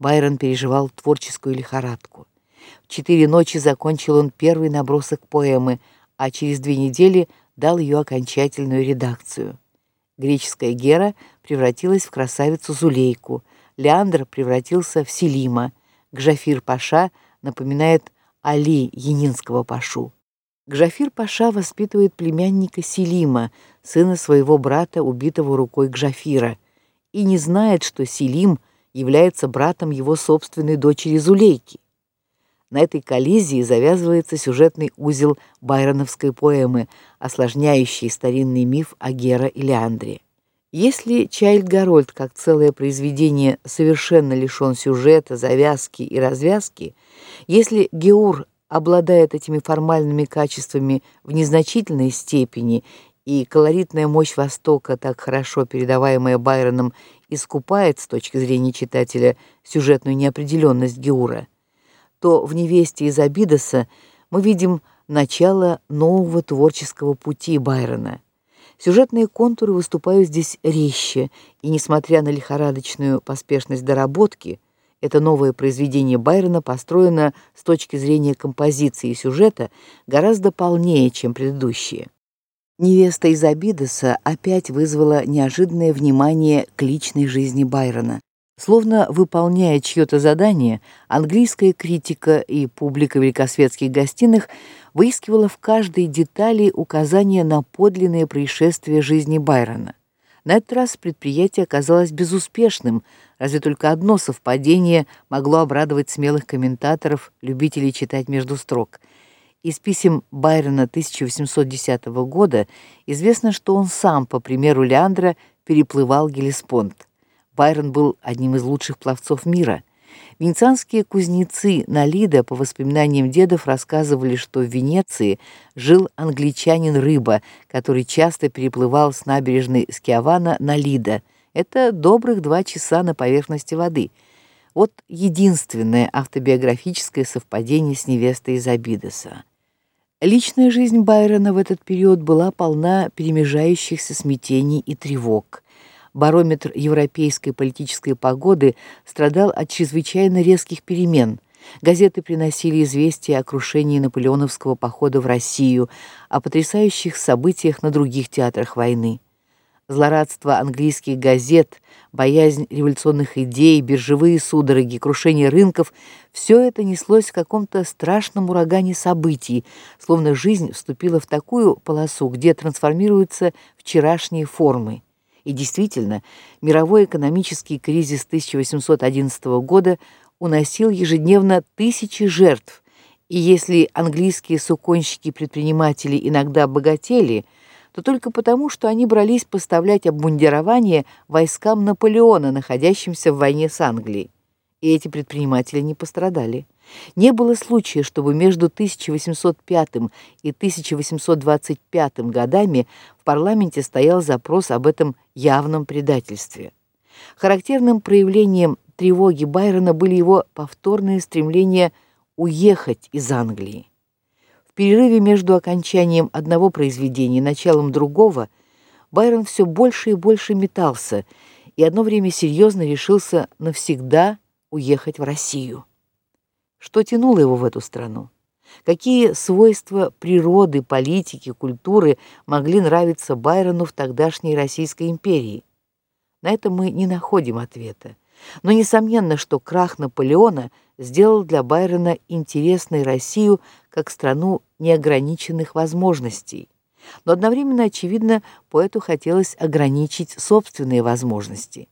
Байрон переживал творческую лихорадку. В четыре ночи закончил он первый набросок поэмы, а через две недели дал ее окончательную редакцию. Греческая Гера превратилась в красавицу Зулейку, Леандр превратился в Селима, Гжафир Паша напоминает Али Янинского Пашу. Гжафир Паша воспитывает племянника Селима, сына своего брата, убитого рукой Гжафира, и не знает, что Селим является братом его собственной дочери Зулейки. На этой коллизии завязывается сюжетный узел байроновской поэмы, осложняющий старинный миф о Гера и Леандре. Если Чайльд Гарольд как целое произведение совершенно лишен сюжета, завязки и развязки, если Геур обладает этими формальными качествами в незначительной степени, и колоритная мощь Востока, так хорошо передаваемая Байроном, искупает с точки зрения читателя сюжетную неопределенность Геура, то в Невесте из Абидоса мы видим начало нового творческого пути Байрона. Сюжетные контуры выступают здесь резче, и несмотря на лихорадочную поспешность доработки, это новое произведение Байрона построено с точки зрения композиции и сюжета гораздо полнее, чем предыдущие. Невеста из Абидоса опять вызвала неожиданное внимание к личной жизни Байрона. Словно выполняя чьё-то задание, английская критика и публика великосветских гостиных выискивала в каждой детали указания на подлинные происшествия жизни Байрона. На этот раз предприятие оказалось безуспешным, разве только одно совпадение могло обрадовать смелых комментаторов, любителей читать между строк. Из писем Байрона 1810 года известно, что он сам, по примеру Леандра, переплывал Гелеспонд. Байрон был одним из лучших пловцов мира. Венецианские кузнецы Налида, по воспоминаниям дедов, рассказывали, что в Венеции жил англичанин Рыба, который часто переплывал с набережной Скиавана на Лида. Это добрых два часа на поверхности воды. Вот единственное автобиографическое совпадение с невестой из Абидоса. Личная жизнь Байрона в этот период была полна перемежающихся смятений и тревог барометр европейской политической погоды страдал от чрезвычайно резких перемен. Газеты приносили известия о крушении наполеоновского похода в Россию, о потрясающих событиях на других театрах войны. Злорадство английских газет, боязнь революционных идей, биржевые судороги, крушение рынков все это неслось в каком-то страшном урагане событий, словно жизнь вступила в такую полосу, где трансформируются вчерашние формы. И действительно, мировой экономический кризис 1811 года уносил ежедневно тысячи жертв. И если английские суконщики-предприниматели иногда богатели, то только потому, что они брались поставлять обмундирование войскам Наполеона, находящимся в войне с Англией. И эти предприниматели не пострадали. Не было случая, чтобы между 1805 и 1825 годами в парламенте стоял запрос об этом явном предательстве. Характерным проявлением тревоги Байрона были его повторные стремления уехать из Англии. В перерыве между окончанием одного произведения и началом другого Байрон все больше и больше метался и одно время серьезно решился навсегда уехать в Россию. Что тянуло его в эту страну? Какие свойства природы, политики, культуры могли нравиться Байрону в тогдашней Российской империи? На это мы не находим ответа. Но несомненно, что крах Наполеона сделал для Байрона интересной Россию как страну неограниченных возможностей. Но одновременно очевидно, поэту хотелось ограничить собственные возможности.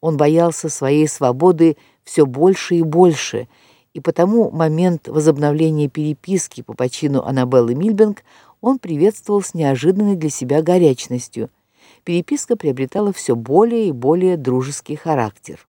Он боялся своей свободы все больше и больше и потому момент возобновления переписки по почину Аннабеллы Мильбенг он приветствовал с неожиданной для себя горячностью. Переписка приобретала все более и более дружеский характер.